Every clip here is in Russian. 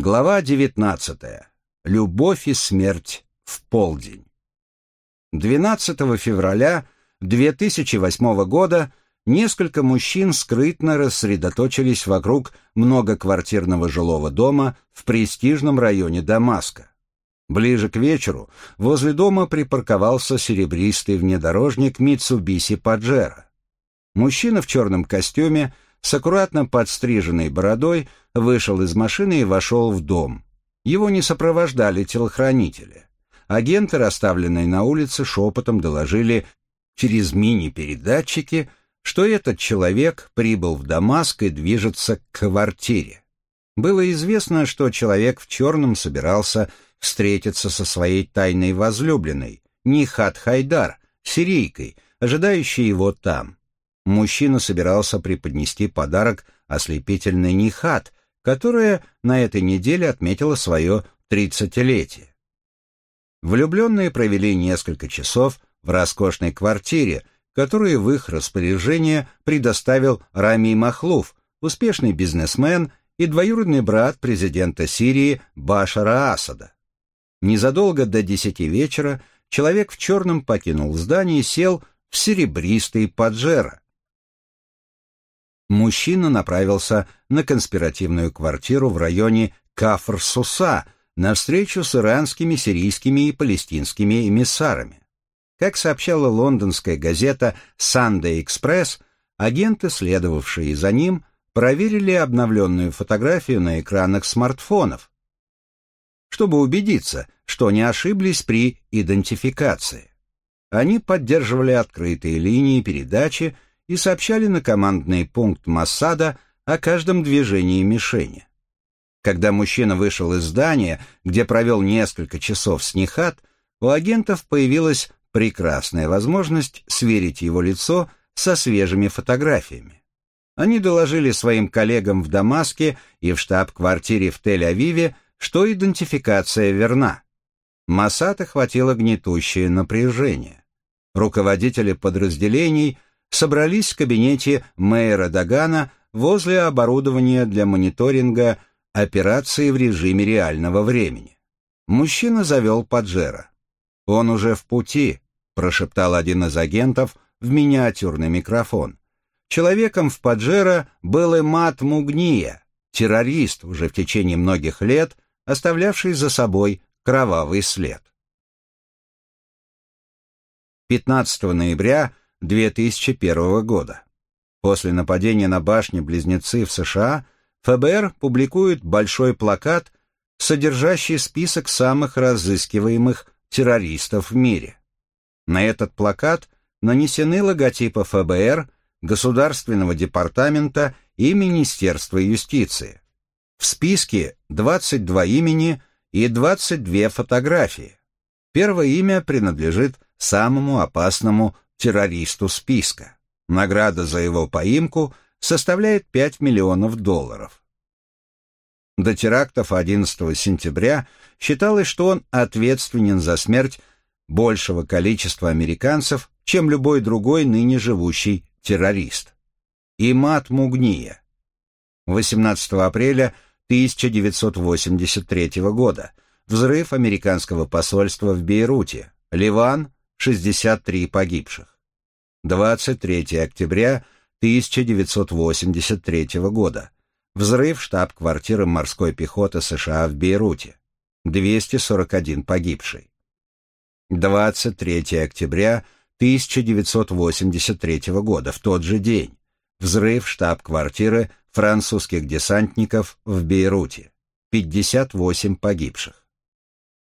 Глава 19. Любовь и смерть в полдень. 12 февраля 2008 года несколько мужчин скрытно рассредоточились вокруг многоквартирного жилого дома в престижном районе Дамаска. Ближе к вечеру возле дома припарковался серебристый внедорожник Mitsubishi Pajero. Мужчина в черном костюме с аккуратно подстриженной бородой вышел из машины и вошел в дом. Его не сопровождали телохранители. Агенты, расставленные на улице, шепотом доложили через мини-передатчики, что этот человек прибыл в Дамаск и движется к квартире. Было известно, что человек в черном собирался встретиться со своей тайной возлюбленной, Нихат Хайдар, сирийкой, ожидающей его там. Мужчина собирался преподнести подарок ослепительной Нихат, которая на этой неделе отметила свое тридцатилетие. Влюбленные провели несколько часов в роскошной квартире, которую в их распоряжение предоставил Рами Махлуф, успешный бизнесмен и двоюродный брат президента Сирии Башара Асада. Незадолго до десяти вечера человек в черном покинул здание и сел в серебристый Паджеро, мужчина направился на конспиративную квартиру в районе Кафр-Суса на встречу с иранскими, сирийскими и палестинскими эмиссарами. Как сообщала лондонская газета «Sunday Express», агенты, следовавшие за ним, проверили обновленную фотографию на экранах смартфонов, чтобы убедиться, что не ошиблись при идентификации. Они поддерживали открытые линии передачи и сообщали на командный пункт Массада о каждом движении мишени. Когда мужчина вышел из здания, где провел несколько часов с Нихат, у агентов появилась прекрасная возможность сверить его лицо со свежими фотографиями. Они доложили своим коллегам в Дамаске и в штаб-квартире в Тель-Авиве, что идентификация верна. Масад охватило гнетущее напряжение. Руководители подразделений – собрались в кабинете мэра Дагана возле оборудования для мониторинга операции в режиме реального времени. Мужчина завел Паджеро. «Он уже в пути», — прошептал один из агентов в миниатюрный микрофон. Человеком в Паджеро был Эмат Мугния, террорист, уже в течение многих лет оставлявший за собой кровавый след. 15 ноября 2001 года. После нападения на башни-близнецы в США ФБР публикует большой плакат, содержащий список самых разыскиваемых террористов в мире. На этот плакат нанесены логотипы ФБР, Государственного департамента и Министерства юстиции. В списке 22 имени и 22 фотографии. Первое имя принадлежит самому опасному террористу списка. Награда за его поимку составляет 5 миллионов долларов. До терактов 11 сентября считалось, что он ответственен за смерть большего количества американцев, чем любой другой ныне живущий террорист. Имат Мугния. 18 апреля 1983 года. Взрыв американского посольства в Бейруте. Ливан, 63 погибших. 23 октября 1983 года. Взрыв штаб-квартиры морской пехоты США в Бейруте. 241 погибший. 23 октября 1983 года, в тот же день. Взрыв штаб-квартиры французских десантников в Бейруте. 58 погибших.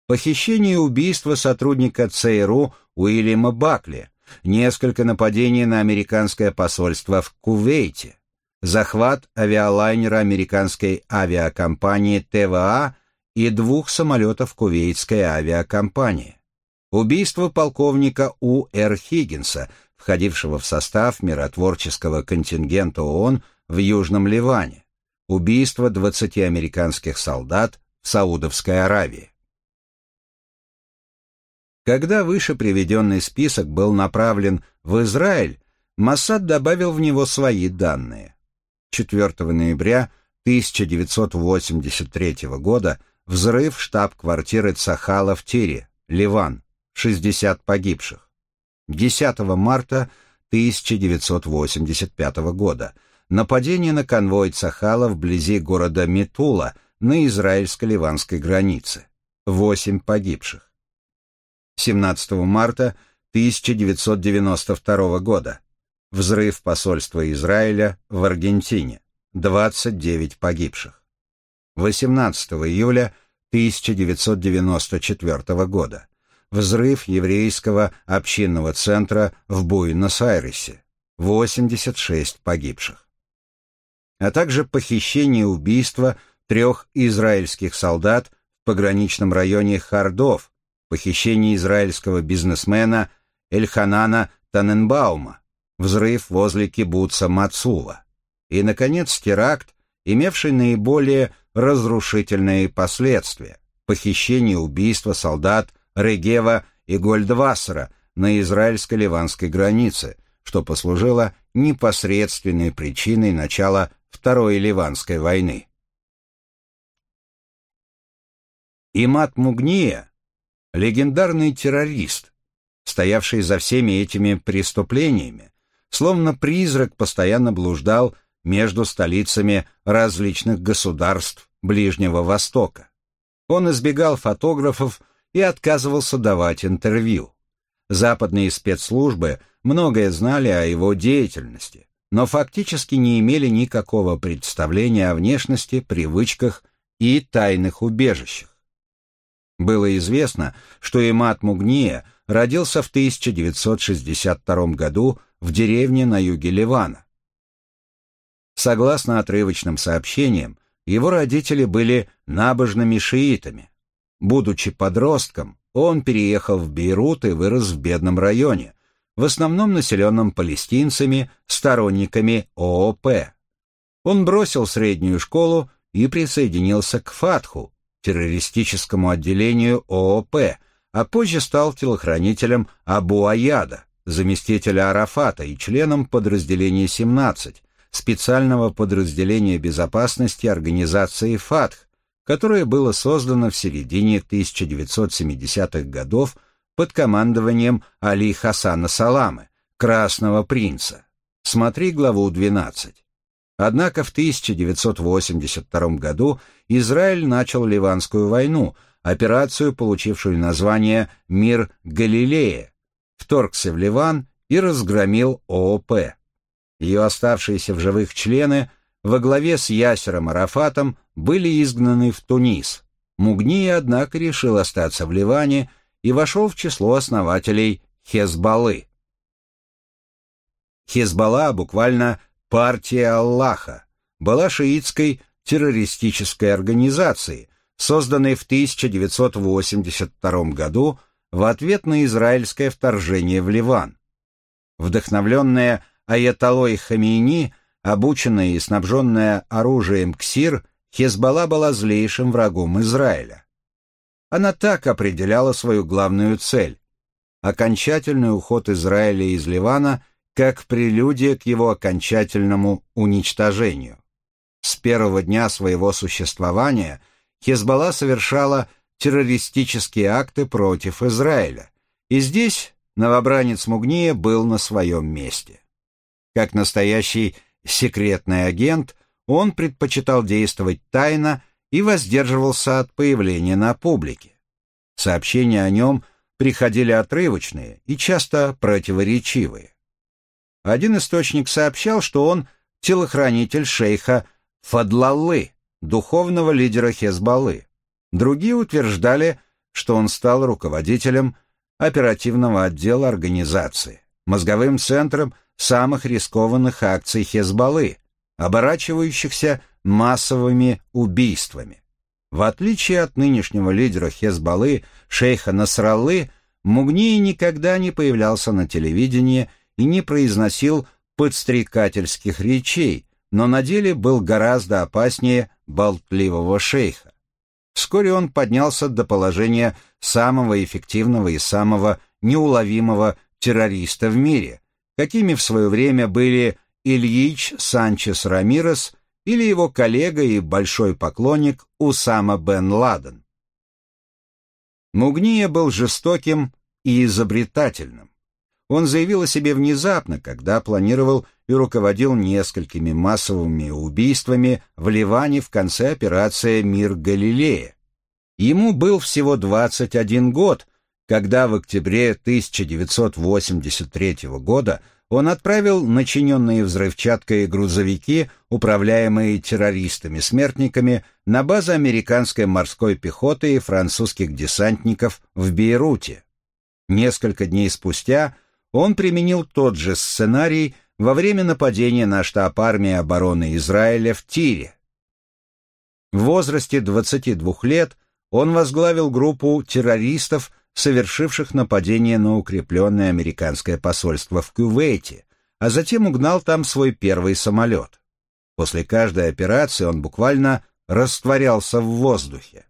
Похищение и убийство сотрудника ЦРУ Уильяма Бакли, несколько нападений на американское посольство в Кувейте, захват авиалайнера американской авиакомпании ТВА и двух самолетов кувейтской авиакомпании, убийство полковника У. Р. Хиггинса, входившего в состав миротворческого контингента ООН в Южном Ливане, убийство 20 американских солдат в Саудовской Аравии. Когда выше приведенный список был направлен в Израиль, Моссад добавил в него свои данные. 4 ноября 1983 года взрыв штаб-квартиры Цахала в Тире, Ливан, 60 погибших. 10 марта 1985 года нападение на конвой Цахала вблизи города Метула на израильско-ливанской границе. 8 погибших. 17 марта 1992 года взрыв посольства Израиля в Аргентине. 29 погибших. 18 июля 1994 года. Взрыв еврейского общинного центра в Буэнос-Айресе. 86 погибших. А также похищение и убийство трех израильских солдат в пограничном районе Хардов, похищение израильского бизнесмена Эльханана Таненбаума, взрыв возле кибуца Мацува и, наконец, теракт, имевший наиболее разрушительные последствия – похищение и убийство солдат Регева и Гольдвассера на израильско-ливанской границе, что послужило непосредственной причиной начала Второй Ливанской войны. Имат Мугния – легендарный террорист, стоявший за всеми этими преступлениями, словно призрак постоянно блуждал между столицами различных государств Ближнего Востока. Он избегал фотографов и отказывался давать интервью. Западные спецслужбы многое знали о его деятельности, но фактически не имели никакого представления о внешности, привычках и тайных убежищах. Было известно, что Имат Мугния родился в 1962 году в деревне на юге Ливана. Согласно отрывочным сообщениям, его родители были набожными шиитами. Будучи подростком, он переехал в Бейрут и вырос в бедном районе, в основном населенном палестинцами, сторонниками ООП. Он бросил среднюю школу и присоединился к Фатху, террористическому отделению ООП, а позже стал телохранителем Абу Аяда, заместителя Арафата и членом подразделения 17, специального подразделения безопасности организации ФАТХ, которое было создано в середине 1970-х годов под командованием Али Хасана Саламы, Красного Принца. Смотри главу 12. Однако в 1982 году Израиль начал Ливанскую войну, операцию, получившую название «Мир Галилея», вторгся в Ливан и разгромил ООП. Ее оставшиеся в живых члены во главе с Ясером Арафатом были изгнаны в Тунис. Мугния, однако, решил остаться в Ливане и вошел в число основателей Хезбаллы. Хезбалла, буквально «партия Аллаха», была шиитской террористической организацией, созданной в 1982 году в ответ на израильское вторжение в Ливан. Вдохновленная Аятолой Хамейни, обученная и снабженная оружием КСИР, Хезбалла была злейшим врагом Израиля. Она так определяла свою главную цель – окончательный уход Израиля из Ливана как прелюдия к его окончательному уничтожению. С первого дня своего существования Хезбалла совершала террористические акты против Израиля, и здесь новобранец Мугния был на своем месте. Как настоящий секретный агент, он предпочитал действовать тайно и воздерживался от появления на публике. Сообщения о нем приходили отрывочные и часто противоречивые. Один источник сообщал, что он телохранитель шейха Фадлаллы, духовного лидера Хезбаллы. Другие утверждали, что он стал руководителем оперативного отдела организации, мозговым центром самых рискованных акций Хезбаллы, оборачивающихся массовыми убийствами. В отличие от нынешнего лидера Хезбаллы, шейха Насраллы, Мугни никогда не появлялся на телевидении и не произносил подстрекательских речей, но на деле был гораздо опаснее болтливого шейха. Вскоре он поднялся до положения самого эффективного и самого неуловимого террориста в мире, какими в свое время были Ильич Санчес Рамирес или его коллега и большой поклонник Усама бен Ладен. Мугния был жестоким и изобретательным. Он заявил о себе внезапно, когда планировал и руководил несколькими массовыми убийствами в Ливане в конце операции «Мир Галилея». Ему был всего 21 год, когда в октябре 1983 года он отправил начиненные взрывчаткой грузовики, управляемые террористами-смертниками, на базу американской морской пехоты и французских десантников в Бейруте. Несколько дней спустя он применил тот же сценарий во время нападения на штаб армии обороны Израиля в Тире. В возрасте 22 лет он возглавил группу террористов, совершивших нападение на укрепленное американское посольство в Кувейте, а затем угнал там свой первый самолет. После каждой операции он буквально растворялся в воздухе.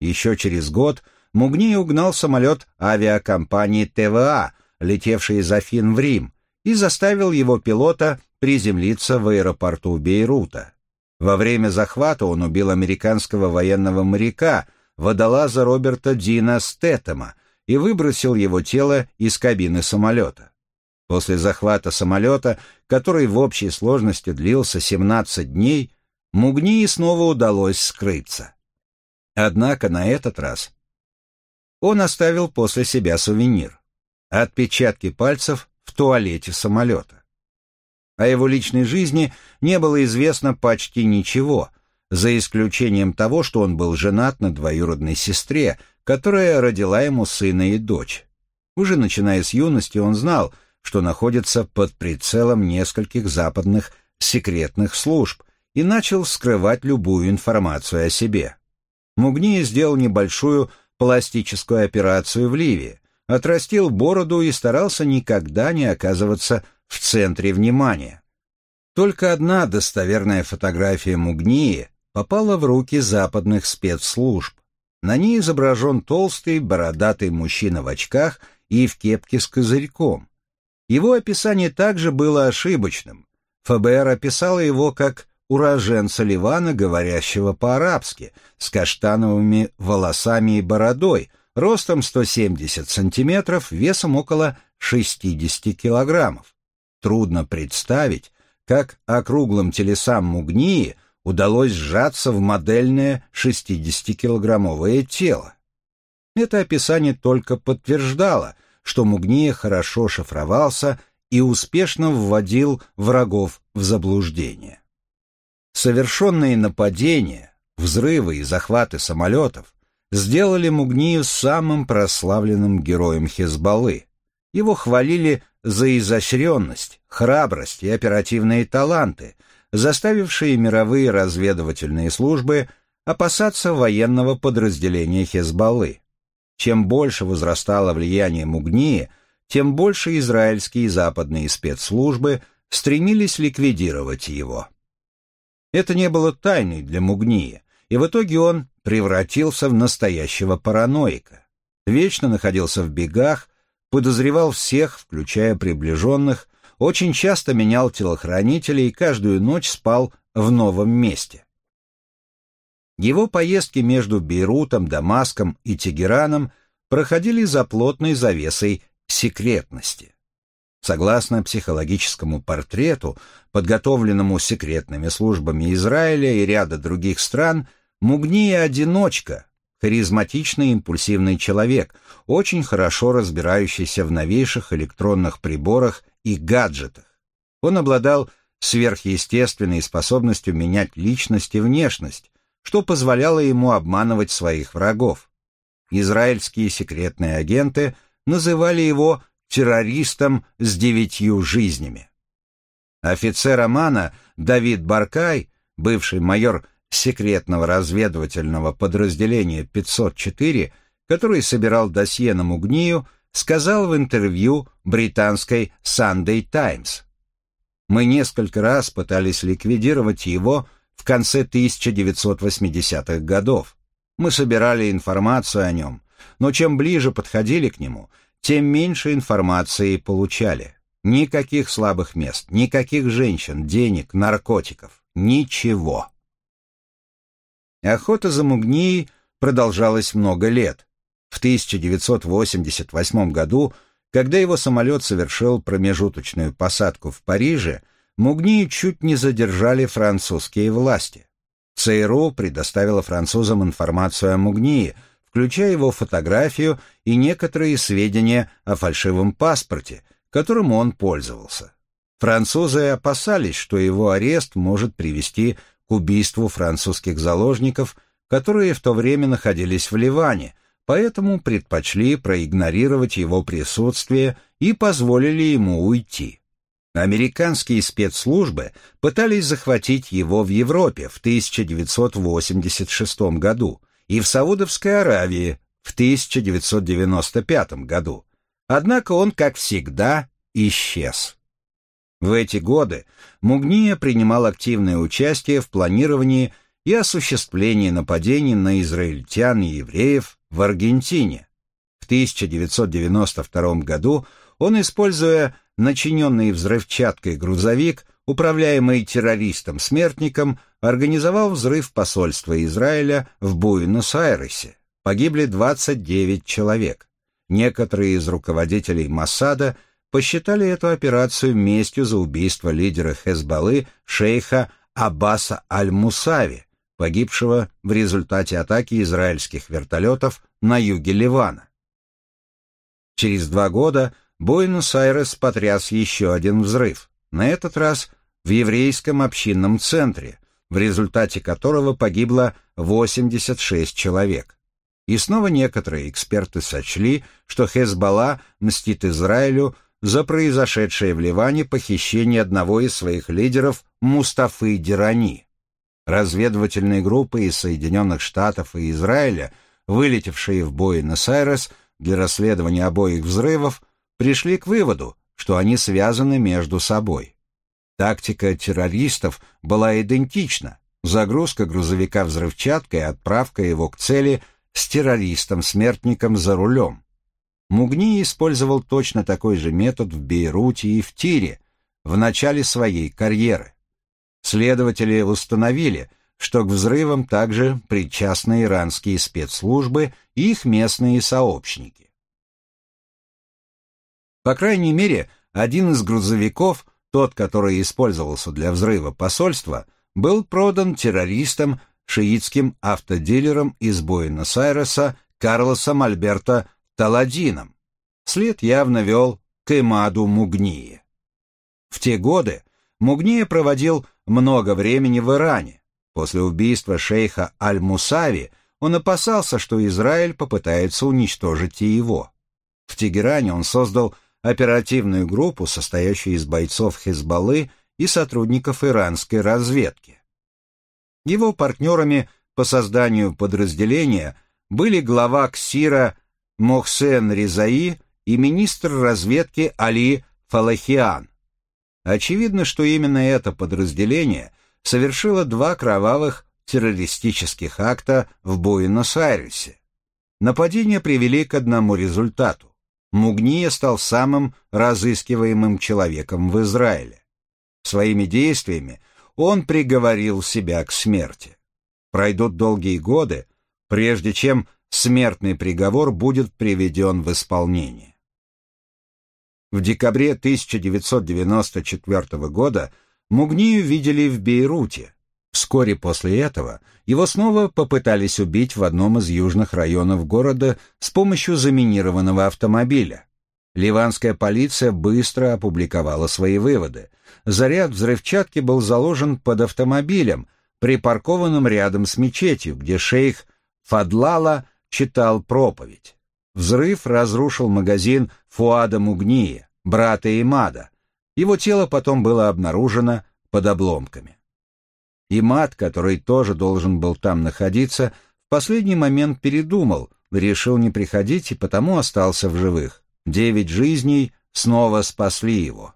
Еще через год Мугни угнал самолет авиакомпании ТВА, летевший из Афин в Рим, и заставил его пилота приземлиться в аэропорту Бейрута. Во время захвата он убил американского военного моряка, водолаза Роберта Дина Стеттема, и выбросил его тело из кабины самолета. После захвата самолета, который в общей сложности длился 17 дней, Мугнии снова удалось скрыться. Однако на этот раз он оставил после себя сувенир — отпечатки пальцев в туалете самолета. О его личной жизни не было известно почти ничего, за исключением того, что он был женат на двоюродной сестре, которая родила ему сына и дочь. Уже начиная с юности он знал, что находится под прицелом нескольких западных секретных служб и начал скрывать любую информацию о себе. Мугни сделал небольшую пластическую операцию в Ливии, отрастил бороду и старался никогда не оказываться в центре внимания. Только одна достоверная фотография Мугнии попала в руки западных спецслужб. На ней изображен толстый, бородатый мужчина в очках и в кепке с козырьком. Его описание также было ошибочным. ФБР описало его как уроженца Ливана, говорящего по-арабски, с каштановыми волосами и бородой, ростом 170 сантиметров, весом около 60 килограммов. Трудно представить, как округлым телесам Мугнии удалось сжаться в модельное 60-килограммовое тело. Это описание только подтверждало, что Мугния хорошо шифровался и успешно вводил врагов в заблуждение. Совершенные нападения, взрывы и захваты самолетов сделали Мугнию самым прославленным героем Хезбаллы. Его хвалили за изощренность, храбрость и оперативные таланты, заставившие мировые разведывательные службы опасаться военного подразделения Хезбаллы. Чем больше возрастало влияние Мугнии, тем больше израильские и западные спецслужбы стремились ликвидировать его. Это не было тайной для Мугния, и в итоге он превратился в настоящего параноика. Вечно находился в бегах, подозревал всех, включая приближенных, очень часто менял телохранителей и каждую ночь спал в новом месте. Его поездки между Бейрутом, Дамаском и Тегераном проходили за плотной завесой секретности. Согласно психологическому портрету, подготовленному секретными службами Израиля и ряда других стран, Мугния – одиночка, харизматичный импульсивный человек, очень хорошо разбирающийся в новейших электронных приборах и гаджетах. Он обладал сверхъестественной способностью менять личность и внешность, что позволяло ему обманывать своих врагов. Израильские секретные агенты называли его террористом с девятью жизнями. Офицер Амана Давид Баркай, бывший майор секретного разведывательного подразделения 504, который собирал досье на Мугнию, сказал в интервью британской Sunday Times. «Мы несколько раз пытались ликвидировать его в конце 1980-х годов. Мы собирали информацию о нем, но чем ближе подходили к нему, тем меньше информации получали. Никаких слабых мест, никаких женщин, денег, наркотиков. ничего. Охота за Мугнией продолжалась много лет. В 1988 году, когда его самолет совершил промежуточную посадку в Париже, Мугнии чуть не задержали французские власти. ЦРУ предоставила французам информацию о Мугнии, включая его фотографию и некоторые сведения о фальшивом паспорте, которым он пользовался. Французы опасались, что его арест может привести к убийству французских заложников, которые в то время находились в Ливане, поэтому предпочли проигнорировать его присутствие и позволили ему уйти. Американские спецслужбы пытались захватить его в Европе в 1986 году и в Саудовской Аравии в 1995 году. Однако он, как всегда, исчез. В эти годы Мугния принимал активное участие в планировании и осуществлении нападений на израильтян и евреев в Аргентине. В 1992 году он, используя начиненный взрывчаткой грузовик, управляемый террористом-смертником, организовал взрыв посольства Израиля в Буэнос-Айресе. Погибли 29 человек. Некоторые из руководителей Массада – посчитали эту операцию местью за убийство лидера Хезбаллы шейха Аббаса Аль-Мусави, погибшего в результате атаки израильских вертолетов на юге Ливана. Через два года Буэнос-Айрес потряс еще один взрыв, на этот раз в еврейском общинном центре, в результате которого погибло 86 человек. И снова некоторые эксперты сочли, что Хезбалла мстит Израилю за произошедшее в Ливане похищение одного из своих лидеров Мустафы Дирани. Разведывательные группы из Соединенных Штатов и Израиля, вылетевшие в Буэнос-Айрес для расследования обоих взрывов, пришли к выводу, что они связаны между собой. Тактика террористов была идентична. Загрузка грузовика взрывчаткой и отправка его к цели с террористом-смертником за рулем. Мугни использовал точно такой же метод в Бейруте и в Тире в начале своей карьеры. Следователи установили, что к взрывам также причастны иранские спецслужбы и их местные сообщники. По крайней мере, один из грузовиков, тот, который использовался для взрыва посольства, был продан террористам, шиитским автодилером из Буэнос-Айреса Карлосом Альберто Таладином. След явно вел к Эмаду Мугнии. В те годы Мугния проводил много времени в Иране. После убийства шейха Аль-Мусави он опасался, что Израиль попытается уничтожить и его. В Тегеране он создал оперативную группу, состоящую из бойцов Хизбаллы и сотрудников иранской разведки. Его партнерами по созданию подразделения были глава КСИРа Мохсен Ризаи и министр разведки Али Фалахиан. Очевидно, что именно это подразделение совершило два кровавых террористических акта в Буэнос-Айресе. Нападения привели к одному результату. Мугния стал самым разыскиваемым человеком в Израиле. Своими действиями он приговорил себя к смерти. Пройдут долгие годы, прежде чем смертный приговор будет приведен в исполнение. В декабре 1994 года Мугнию видели в Бейруте. Вскоре после этого его снова попытались убить в одном из южных районов города с помощью заминированного автомобиля. Ливанская полиция быстро опубликовала свои выводы. Заряд взрывчатки был заложен под автомобилем, припаркованным рядом с мечетью, где шейх Фадлала читал проповедь. Взрыв разрушил магазин Фуада Мугния, брата Имада. Его тело потом было обнаружено под обломками. Имад, который тоже должен был там находиться, в последний момент передумал, решил не приходить и потому остался в живых. Девять жизней снова спасли его.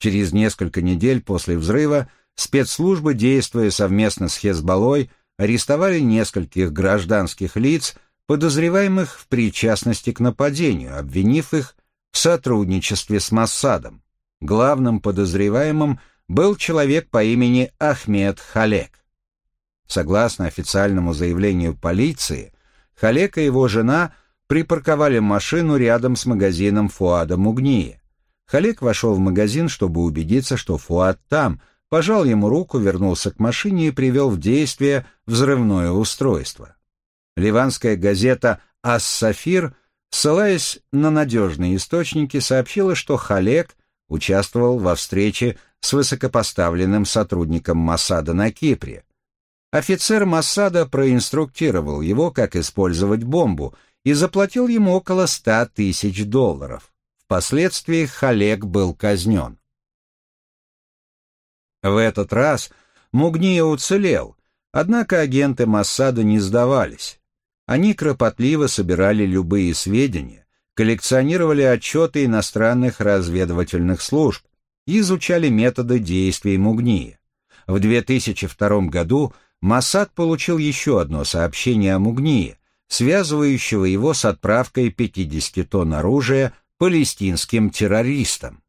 Через несколько недель после взрыва спецслужбы, действуя совместно с Хезболой, арестовали нескольких гражданских лиц, подозреваемых в причастности к нападению, обвинив их в сотрудничестве с Массадом. Главным подозреваемым был человек по имени Ахмед Халек. Согласно официальному заявлению полиции, Халек и его жена припарковали машину рядом с магазином Фуада Мугнии. Халек вошел в магазин, чтобы убедиться, что Фуад там, пожал ему руку, вернулся к машине и привел в действие взрывное устройство. Ливанская газета «Ас-Сафир», ссылаясь на надежные источники, сообщила, что Халек участвовал во встрече с высокопоставленным сотрудником Массада на Кипре. Офицер Массада проинструктировал его, как использовать бомбу, и заплатил ему около ста тысяч долларов. Впоследствии Халек был казнен. В этот раз Мугния уцелел, однако агенты Массада не сдавались. Они кропотливо собирали любые сведения, коллекционировали отчеты иностранных разведывательных служб и изучали методы действий Мугнии. В 2002 году Масад получил еще одно сообщение о Мугнии, связывающего его с отправкой 50 тонн оружия палестинским террористам.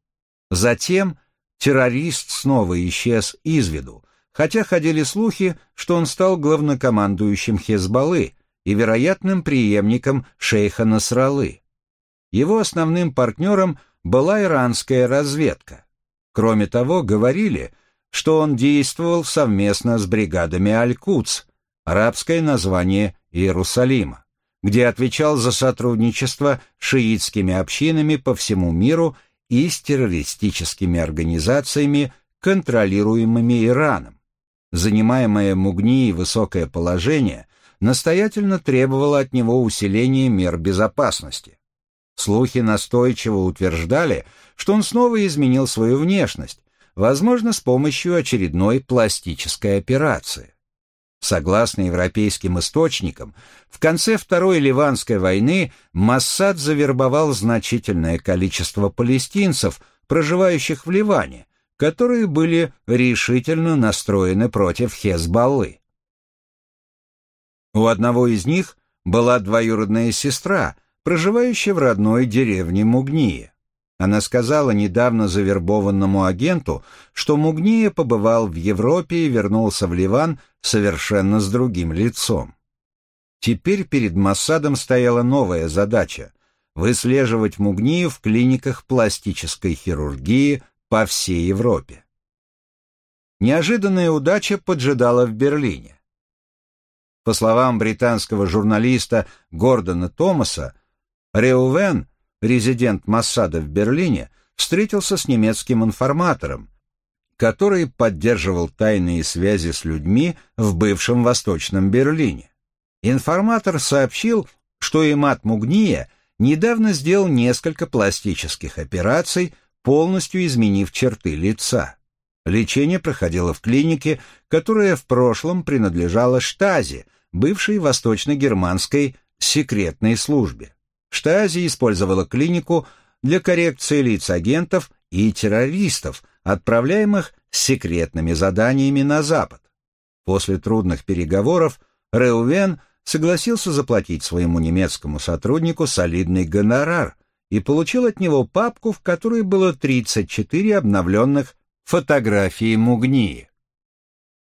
Затем террорист снова исчез из виду, хотя ходили слухи, что он стал главнокомандующим Хезбаллы и вероятным преемником шейха Насралы. Его основным партнером была иранская разведка. Кроме того, говорили, что он действовал совместно с бригадами Аль-Куц, арабское название Иерусалима, где отвечал за сотрудничество шиитскими общинами по всему миру и с террористическими организациями, контролируемыми Ираном. Занимаемое Мугни высокое положение настоятельно требовало от него усиления мер безопасности. Слухи настойчиво утверждали, что он снова изменил свою внешность, возможно, с помощью очередной пластической операции. Согласно европейским источникам, в конце Второй Ливанской войны Массад завербовал значительное количество палестинцев, проживающих в Ливане, которые были решительно настроены против Хезбаллы. У одного из них была двоюродная сестра, проживающая в родной деревне Мугния. Она сказала недавно завербованному агенту, что Мугния побывал в Европе и вернулся в Ливан совершенно с другим лицом. Теперь перед Массадом стояла новая задача – выслеживать Мугнию в клиниках пластической хирургии по всей Европе. Неожиданная удача поджидала в Берлине. По словам британского журналиста Гордона Томаса, Реувен – резидент Массада в Берлине, встретился с немецким информатором, который поддерживал тайные связи с людьми в бывшем Восточном Берлине. Информатор сообщил, что Имат Мугния недавно сделал несколько пластических операций, полностью изменив черты лица. Лечение проходило в клинике, которая в прошлом принадлежала Штази, бывшей восточно-германской секретной службе. Штази использовала клинику для коррекции лиц агентов и террористов, отправляемых с секретными заданиями на Запад. После трудных переговоров Реувен согласился заплатить своему немецкому сотруднику солидный гонорар и получил от него папку, в которой было 34 обновленных фотографии Мугнии.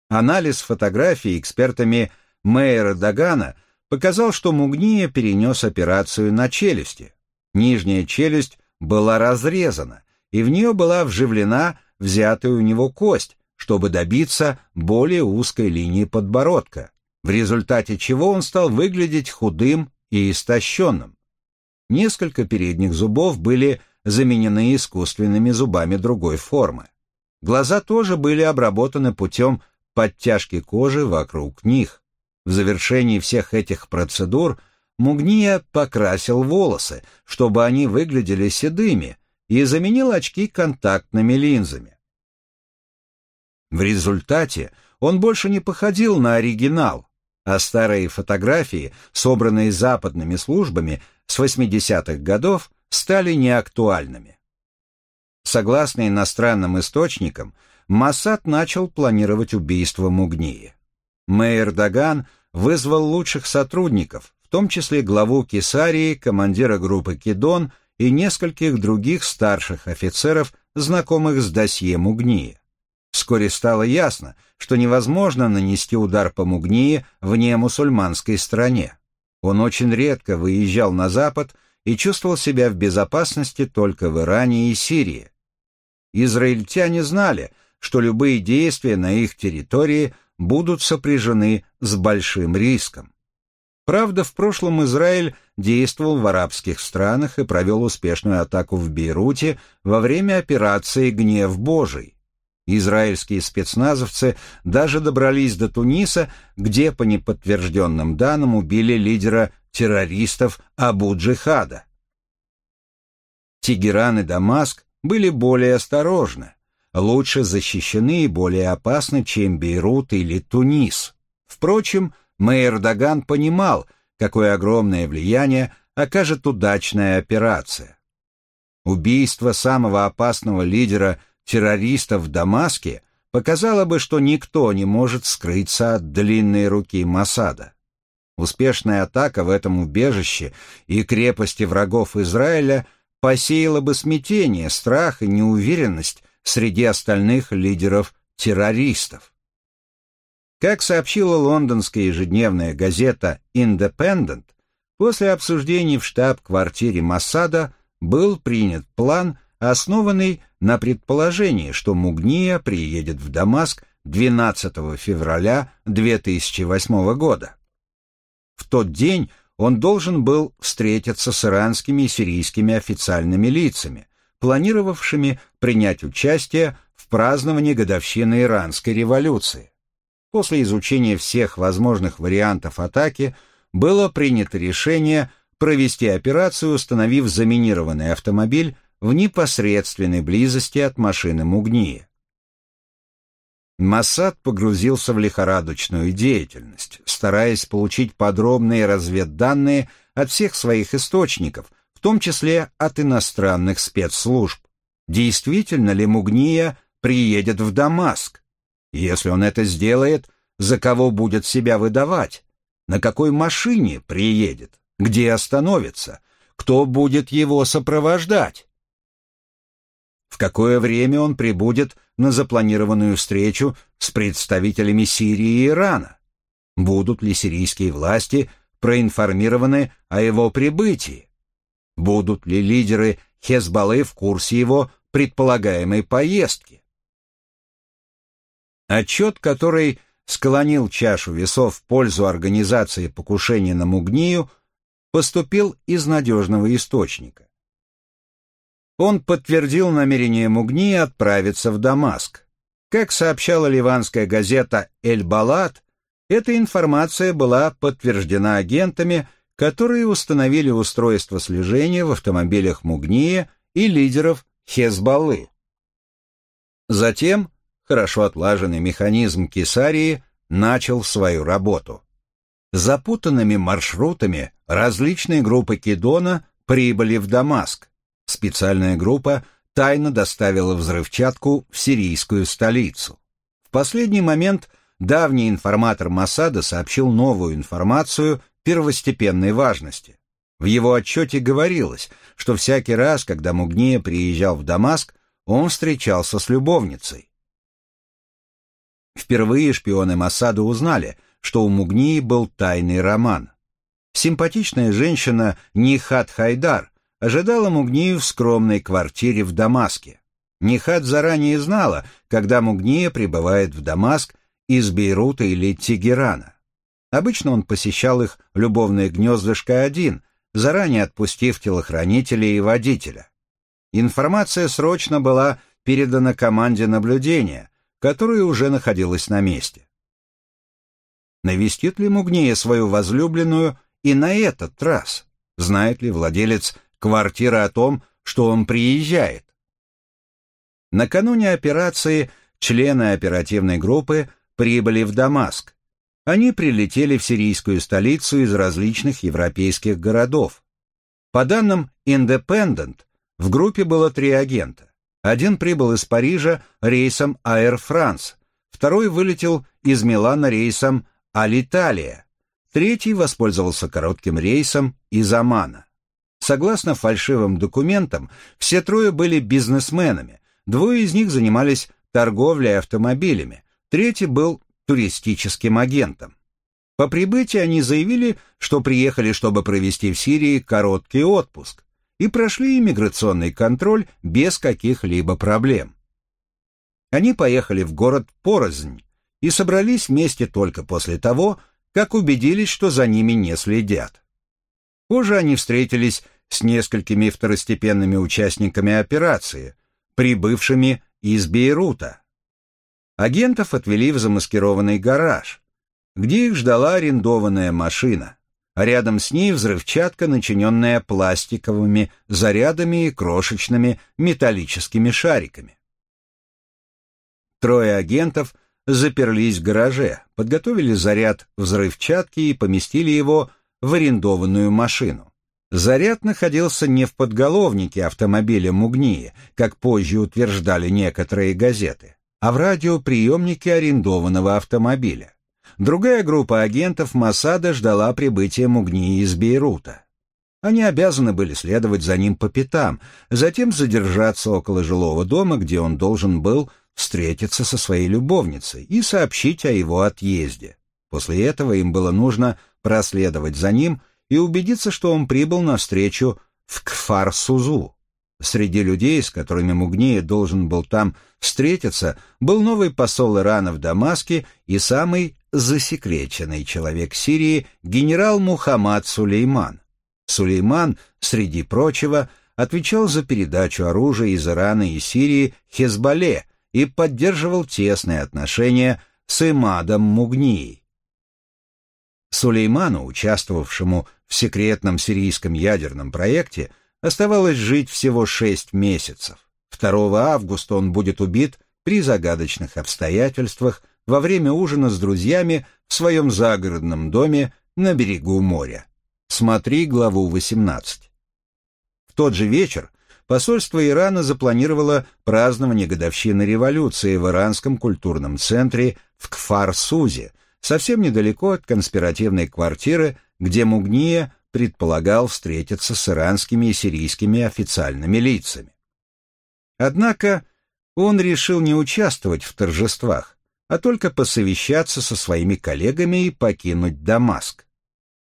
Анализ фотографий экспертами Мейера Дагана показал, что Мугния перенес операцию на челюсти. Нижняя челюсть была разрезана, и в нее была вживлена взятая у него кость, чтобы добиться более узкой линии подбородка, в результате чего он стал выглядеть худым и истощенным. Несколько передних зубов были заменены искусственными зубами другой формы. Глаза тоже были обработаны путем подтяжки кожи вокруг них. В завершении всех этих процедур Мугния покрасил волосы, чтобы они выглядели седыми, и заменил очки контактными линзами. В результате он больше не походил на оригинал, а старые фотографии, собранные западными службами с 80-х годов, стали неактуальными. Согласно иностранным источникам, Масад начал планировать убийство Мугнии. Мейер Даган вызвал лучших сотрудников, в том числе главу Кесарии, командира группы Кедон и нескольких других старших офицеров, знакомых с досье Мугнии. Вскоре стало ясно, что невозможно нанести удар по Мугнии вне мусульманской стране. Он очень редко выезжал на запад и чувствовал себя в безопасности только в Иране и Сирии. Израильтяне знали, что любые действия на их территории будут сопряжены с большим риском. Правда, в прошлом Израиль действовал в арабских странах и провел успешную атаку в Бейруте во время операции «Гнев Божий». Израильские спецназовцы даже добрались до Туниса, где, по неподтвержденным данным, убили лидера террористов Абу-Джихада. Тегеран и Дамаск были более осторожны, лучше защищены и более опасны, чем Бейрут или Тунис. Впрочем, Мэй Эрдоган понимал, какое огромное влияние окажет удачная операция. Убийство самого опасного лидера террористов в Дамаске показало бы, что никто не может скрыться от длинной руки Масада. Успешная атака в этом убежище и крепости врагов Израиля посеяла бы смятение, страх и неуверенность среди остальных лидеров террористов. Как сообщила лондонская ежедневная газета «Independent», после обсуждений в штаб-квартире Массада был принят план, основанный на предположении, что Мугния приедет в Дамаск 12 февраля 2008 года. В тот день он должен был встретиться с иранскими и сирийскими официальными лицами, планировавшими принять участие в праздновании годовщины иранской революции. После изучения всех возможных вариантов атаки было принято решение провести операцию, установив заминированный автомобиль в непосредственной близости от машины Мугнии. Массад погрузился в лихорадочную деятельность, стараясь получить подробные разведданные от всех своих источников, том числе от иностранных спецслужб. Действительно ли Мугния приедет в Дамаск? Если он это сделает, за кого будет себя выдавать? На какой машине приедет? Где остановится? Кто будет его сопровождать? В какое время он прибудет на запланированную встречу с представителями Сирии и Ирана? Будут ли сирийские власти проинформированы о его прибытии? Будут ли лидеры Хезбаллы в курсе его предполагаемой поездки? Отчет, который склонил чашу весов в пользу организации покушения на Мугнию, поступил из надежного источника. Он подтвердил намерение Мугнии отправиться в Дамаск. Как сообщала ливанская газета «Эль-Балат», эта информация была подтверждена агентами, которые установили устройство слежения в автомобилях Мугния и лидеров Хезбаллы. Затем хорошо отлаженный механизм Кесарии начал свою работу. Запутанными маршрутами различные группы Кедона прибыли в Дамаск. Специальная группа тайно доставила взрывчатку в сирийскую столицу. В последний момент давний информатор Масада сообщил новую информацию первостепенной важности. В его отчете говорилось, что всякий раз, когда Мугния приезжал в Дамаск, он встречался с любовницей. Впервые шпионы Масада узнали, что у Мугнии был тайный роман. Симпатичная женщина Нихат Хайдар ожидала Мугнию в скромной квартире в Дамаске. Нихат заранее знала, когда Мугния прибывает в Дамаск из Бейрута или Тегерана. Обычно он посещал их любовное гнездышко один, заранее отпустив телохранителя и водителя. Информация срочно была передана команде наблюдения, которая уже находилась на месте. Навестит ли Мугния свою возлюбленную и на этот раз? Знает ли владелец квартиры о том, что он приезжает? Накануне операции члены оперативной группы прибыли в Дамаск. Они прилетели в сирийскую столицу из различных европейских городов. По данным Independent, в группе было три агента. Один прибыл из Парижа рейсом Air France, второй вылетел из Милана рейсом Алиталия, третий воспользовался коротким рейсом из Омана. Согласно фальшивым документам, все трое были бизнесменами, двое из них занимались торговлей автомобилями, третий был туристическим агентом. По прибытии они заявили, что приехали, чтобы провести в Сирии короткий отпуск, и прошли иммиграционный контроль без каких-либо проблем. Они поехали в город Порознь и собрались вместе только после того, как убедились, что за ними не следят. Позже они встретились с несколькими второстепенными участниками операции, прибывшими из Бейрута. Агентов отвели в замаскированный гараж, где их ждала арендованная машина, а рядом с ней взрывчатка, начиненная пластиковыми зарядами и крошечными металлическими шариками. Трое агентов заперлись в гараже, подготовили заряд взрывчатки и поместили его в арендованную машину. Заряд находился не в подголовнике автомобиля Мугнии, как позже утверждали некоторые газеты, а в радиоприемнике арендованного автомобиля. Другая группа агентов Масада ждала прибытия Мугнии из Бейрута. Они обязаны были следовать за ним по пятам, затем задержаться около жилого дома, где он должен был встретиться со своей любовницей и сообщить о его отъезде. После этого им было нужно проследовать за ним и убедиться, что он прибыл навстречу в Кфар-Сузу. Среди людей, с которыми Мугния должен был там встретиться, был новый посол Ирана в Дамаске и самый засекреченный человек Сирии генерал Мухаммад Сулейман. Сулейман, среди прочего, отвечал за передачу оружия из Ирана и Сирии Хезболле и поддерживал тесные отношения с Имадом Мугнией. Сулейману, участвовавшему в секретном сирийском ядерном проекте, оставалось жить всего шесть месяцев. 2 августа он будет убит при загадочных обстоятельствах во время ужина с друзьями в своем загородном доме на берегу моря. Смотри главу 18. В тот же вечер посольство Ирана запланировало празднование годовщины революции в иранском культурном центре в Кфар-Сузе, совсем недалеко от конспиративной квартиры, где Мугния предполагал встретиться с иранскими и сирийскими официальными лицами. Однако он решил не участвовать в торжествах, а только посовещаться со своими коллегами и покинуть Дамаск.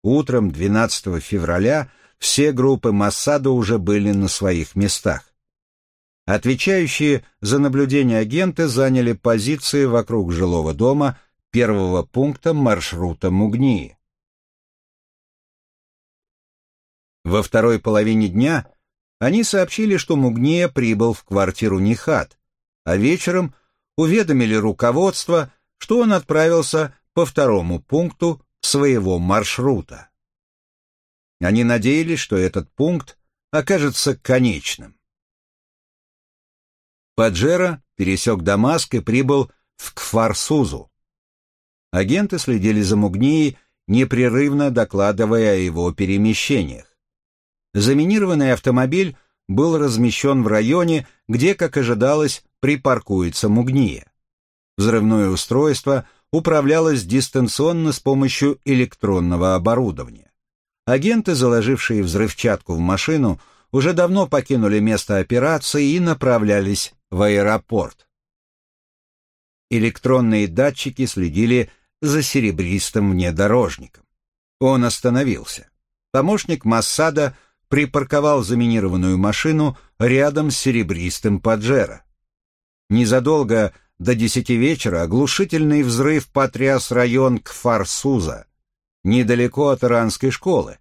Утром 12 февраля все группы Массада уже были на своих местах. Отвечающие за наблюдение агенты заняли позиции вокруг жилого дома первого пункта маршрута Мугнии. Во второй половине дня они сообщили, что Мугния прибыл в квартиру Нихат, а вечером уведомили руководство, что он отправился по второму пункту своего маршрута. Они надеялись, что этот пункт окажется конечным. Паджеро пересек Дамаск и прибыл в Кфарсузу. Агенты следили за Мугнией, непрерывно докладывая о его перемещениях. Заминированный автомобиль был размещен в районе, где, как ожидалось, припаркуется Мугния. Взрывное устройство управлялось дистанционно с помощью электронного оборудования. Агенты, заложившие взрывчатку в машину, уже давно покинули место операции и направлялись в аэропорт. Электронные датчики следили за серебристым внедорожником. Он остановился. Помощник Массада припарковал заминированную машину рядом с серебристым Паджеро. Незадолго до десяти вечера оглушительный взрыв потряс район Кфарсуза, недалеко от иранской школы.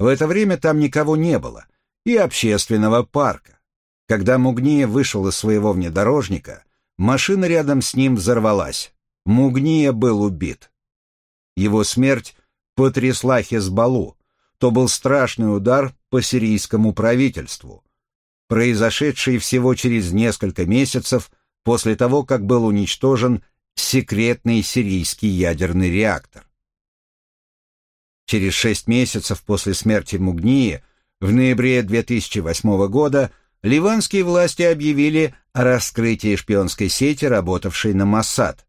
В это время там никого не было, и общественного парка. Когда Мугния вышел из своего внедорожника, машина рядом с ним взорвалась. Мугния был убит. Его смерть потрясла Хезбалу, то был страшный удар по сирийскому правительству, произошедший всего через несколько месяцев после того, как был уничтожен секретный сирийский ядерный реактор. Через шесть месяцев после смерти Мугнии, в ноябре 2008 года, ливанские власти объявили о раскрытии шпионской сети, работавшей на Моссад.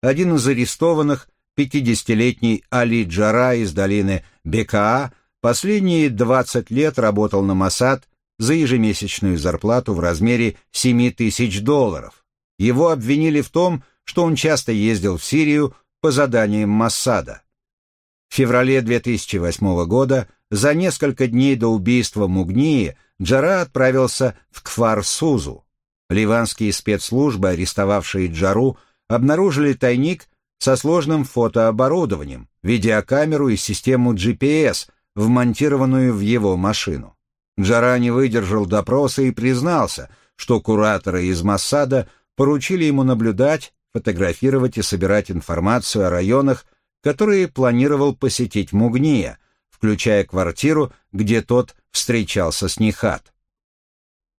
Один из арестованных, 50-летний Али Джара из долины Бекаа, Последние 20 лет работал на Масад за ежемесячную зарплату в размере 7 тысяч долларов. Его обвинили в том, что он часто ездил в Сирию по заданиям Массада. В феврале 2008 года, за несколько дней до убийства Мугнии, Джара отправился в Кфар-Сузу. Ливанские спецслужбы, арестовавшие Джару, обнаружили тайник со сложным фотооборудованием, видеокамеру и систему GPS, вмонтированную в его машину. Джара не выдержал допроса и признался, что кураторы из Массада поручили ему наблюдать, фотографировать и собирать информацию о районах, которые планировал посетить Мугния, включая квартиру, где тот встречался с Нихат.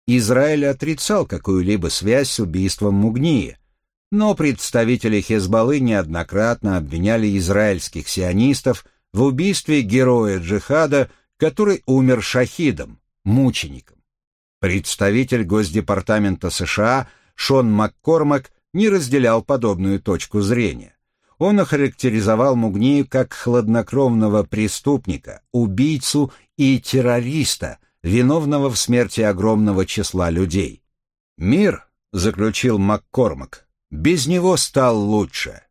Израиль отрицал какую-либо связь с убийством Мугнии, но представители Хезбаллы неоднократно обвиняли израильских сионистов в убийстве героя джихада, который умер шахидом, мучеником. Представитель Госдепартамента США Шон Маккормак не разделял подобную точку зрения. Он охарактеризовал Мугнию как хладнокровного преступника, убийцу и террориста, виновного в смерти огромного числа людей. «Мир», — заключил Маккормак, — «без него стал лучше».